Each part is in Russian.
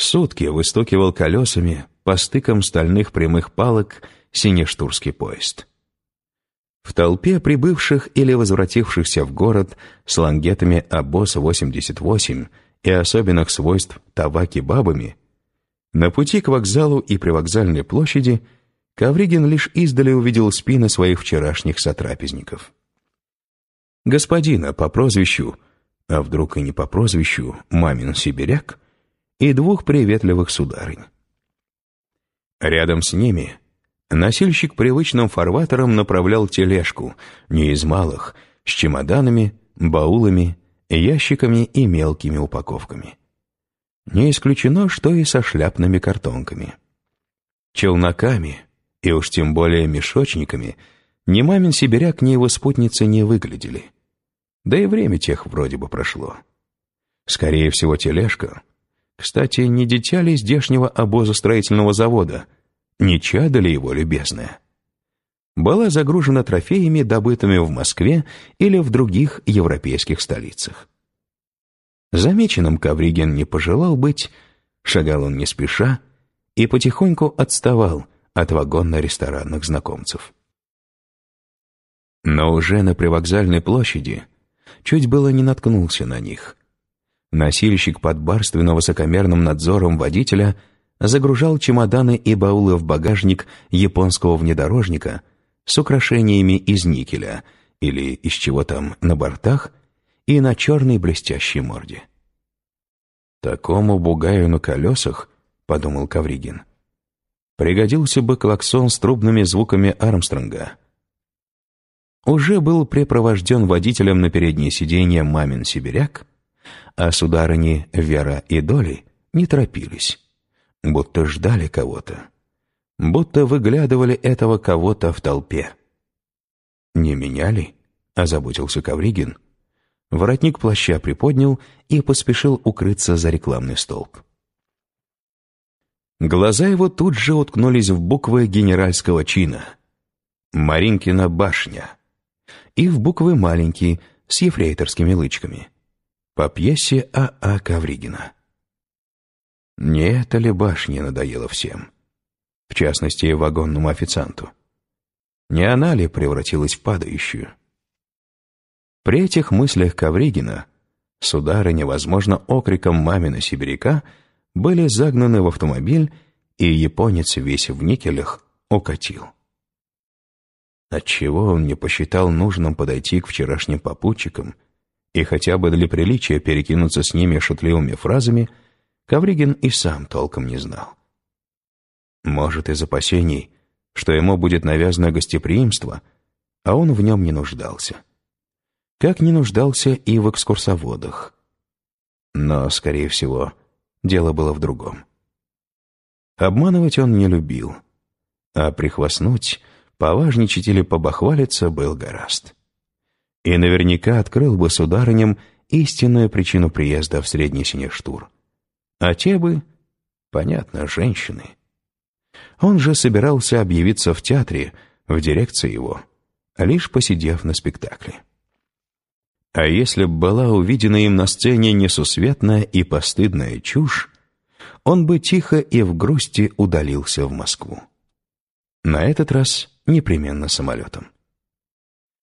Сутки выстукивал колесами по стыкам стальных прямых палок синештурский поезд. В толпе прибывших или возвратившихся в город с лангетами обоз-88 и особенных свойств табаки бабами, на пути к вокзалу и привокзальной площади Ковригин лишь издали увидел спины своих вчерашних сотрапезников. Господина по прозвищу, а вдруг и не по прозвищу, мамин сибиряк, и двух приветливых сударынь. Рядом с ними носильщик привычным фарватером направлял тележку, не из малых, с чемоданами, баулами, ящиками и мелкими упаковками. Не исключено, что и со шляпными картонками. Челноками, и уж тем более мешочниками, ни мамин сибиряк, ни его спутницы не выглядели. Да и время тех вроде бы прошло. Скорее всего, тележка. Кстати, не дитя ли здешнего обоза строительного завода? Не чадо ли его любезное? Была загружена трофеями, добытыми в Москве или в других европейских столицах. Замеченным Ковригин не пожелал быть, шагал он не спеша и потихоньку отставал от вагонно-ресторанных знакомцев. Но уже на привокзальной площади чуть было не наткнулся на них. Носильщик под барственно-высокомерным надзором водителя загружал чемоданы и баулы в багажник японского внедорожника с украшениями из никеля или из чего там на бортах и на черной блестящей морде. «Такому бугаю на колесах», — подумал Кавригин, — «пригодился бы клаксон с трубными звуками Армстронга». Уже был препровожден водителем на переднее сиденье мамин сибиряк, а сударыни Вера и Доли не торопились, будто ждали кого-то, будто выглядывали этого кого-то в толпе. «Не меняли?» — озаботился Кавригин — Воротник плаща приподнял и поспешил укрыться за рекламный столб. Глаза его тут же уткнулись в буквы генеральского чина. «Маринкина башня» и в буквы маленькие с ефрейторскими лычками. По пьесе А.А. А Ковригина. Не это ли башня надоела всем? В частности, вагонному официанту. Не она ли превратилась в падающую? При этих мыслях Ковригина, сударыня, возможно, окриком мамина сибиряка, были загнаны в автомобиль, и японец, весь в никелях, укатил. Отчего он не посчитал нужным подойти к вчерашним попутчикам и хотя бы для приличия перекинуться с ними шутливыми фразами, Ковригин и сам толком не знал. Может, из опасений, что ему будет навязано гостеприимство, а он в нем не нуждался как не нуждался и в экскурсоводах. Но, скорее всего, дело было в другом. Обманывать он не любил, а прихвастнуть, поважничать или побахвалиться был гораст. И наверняка открыл бы сударыням истинную причину приезда в Средний Синештур. А те бы, понятно, женщины. Он же собирался объявиться в театре, в дирекции его, лишь посидев на спектакле. А если б была увидена им на сцене несусветная и постыдная чушь, он бы тихо и в грусти удалился в Москву. На этот раз непременно самолетом.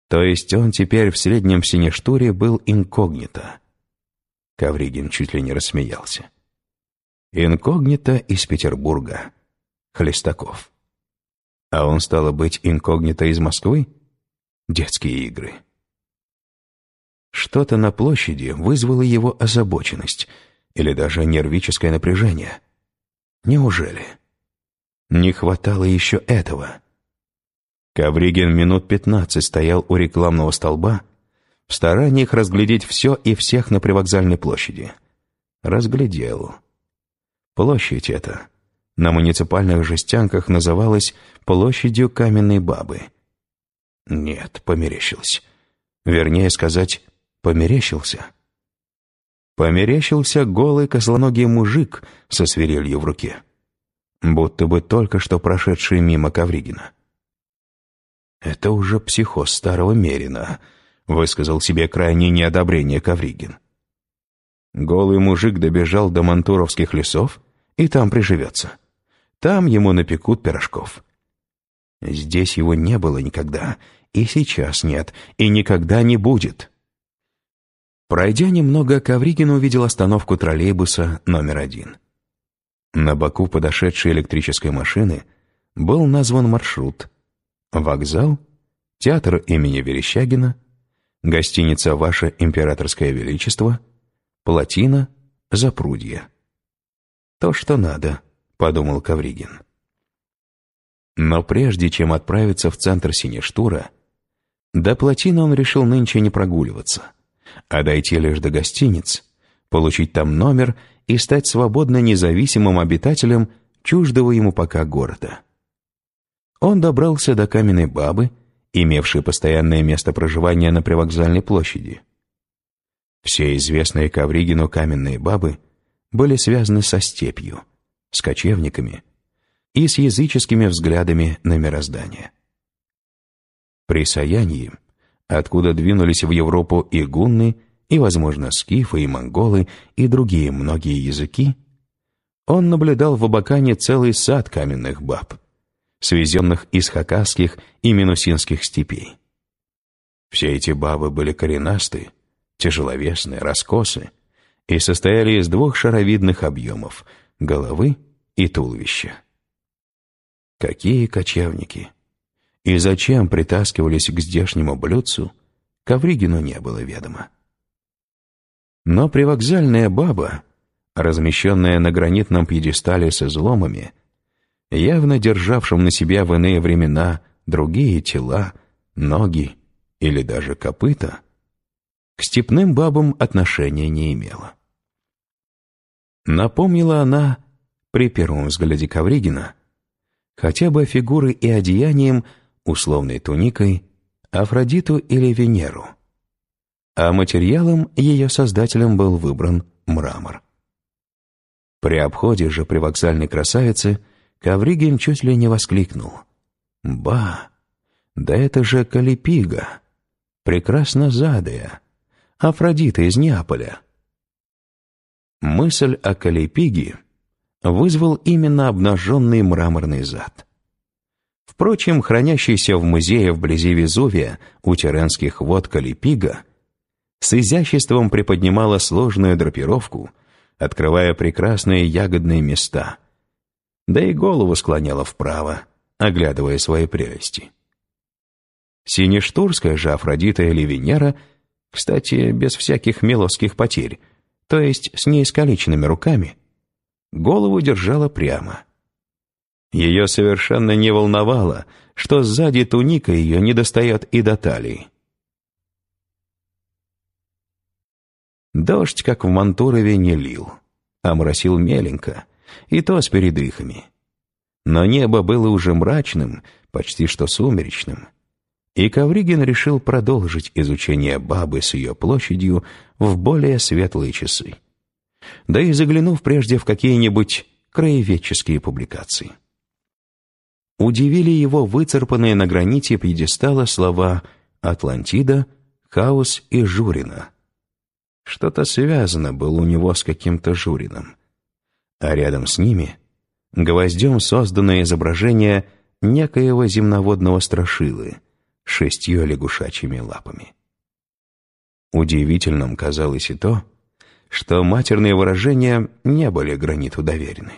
То есть он теперь в среднем Синештуре был инкогнито. Ковригин чуть ли не рассмеялся. Инкогнито из Петербурга. Хлестаков. А он, стало быть, инкогнито из Москвы? Детские игры. Что-то на площади вызвало его озабоченность или даже нервическое напряжение. Неужели? Не хватало еще этого. Ковригин минут пятнадцать стоял у рекламного столба в стараниях разглядеть все и всех на привокзальной площади. Разглядел. Площадь эта на муниципальных жестянках называлась площадью каменной бабы. Нет, померещилось. Вернее сказать, померещился. Померещился голый козлоногий мужик со свирелью в руке, будто бы только что прошедший мимо Ковригина. «Это уже психоз старого Мерина», — высказал себе крайнее неодобрение Ковригин. Голый мужик добежал до мантуровских лесов и там приживется. Там ему напекут пирожков. Здесь его не было никогда, и сейчас нет, и никогда не будет. Пройдя немного, Ковригин увидел остановку троллейбуса номер один. На боку подошедшей электрической машины был назван маршрут. Вокзал, театр имени Верещагина, гостиница «Ваше императорское величество», плотина, запрудье. «То, что надо», — подумал Ковригин. Но прежде чем отправиться в центр Синештура, до плотины он решил нынче не прогуливаться, а дойти лишь до гостиниц, получить там номер и стать свободно независимым обитателем чуждого ему пока города. Он добрался до каменной бабы, имевшей постоянное место проживания на привокзальной площади. Все известные Ковригину каменные бабы были связаны со степью, с кочевниками и с языческими взглядами на мироздание. При Саянии, откуда двинулись в Европу и гунны, и, возможно, скифы и монголы, и другие многие языки, он наблюдал в Абакане целый сад каменных баб, свезенных из хакасских и минусинских степей. Все эти бабы были коренастые, тяжеловесные, раскосы и состояли из двух шаровидных объемов — головы и туловища. Какие кочевники! И зачем притаскивались к здешнему блюдцу, Ковригину не было ведомо. Но привокзальная баба, размещенная на гранитном пьедестале с изломами, явно державшим на себя в иные времена другие тела, ноги или даже копыта, к степным бабам отношения не имела. Напомнила она, при первом взгляде Ковригина, хотя бы фигурой и одеянием, условной туникой, Афродиту или Венеру — а материалом ее создателем был выбран мрамор. При обходе же при вокзальной красавице Ковригин чуть ли не воскликнул. «Ба! Да это же Калипига! Прекрасно задая! Афродита из Неаполя!» Мысль о Калипиге вызвал именно обнаженный мраморный зад. Впрочем, хранящийся в музее вблизи Везувия у Тиренских вод Калипига – с изяществом приподнимала сложную драпировку, открывая прекрасные ягодные места, да и голову склоняла вправо, оглядывая свои прелести. Синештурская же Афродита или Венера, кстати, без всяких меловских потерь, то есть с неискалеченными руками, голову держала прямо. Ее совершенно не волновало, что сзади туника ее не достает и до талии. Дождь, как в Мантурове, не лил, а моросил меленько, и то с передыхами. Но небо было уже мрачным, почти что сумеречным, и Ковригин решил продолжить изучение бабы с ее площадью в более светлые часы. Да и заглянув прежде в какие-нибудь краеведческие публикации. Удивили его выцарпанные на граните пьедестала слова «Атлантида», «Хаос» и «Журина», что-то связано было у него с каким-то Журином. А рядом с ними гвоздем созданное изображение некоего земноводного страшилы шестью лягушачьими лапами. Удивительным казалось и то, что матерные выражения не были граниту доверены.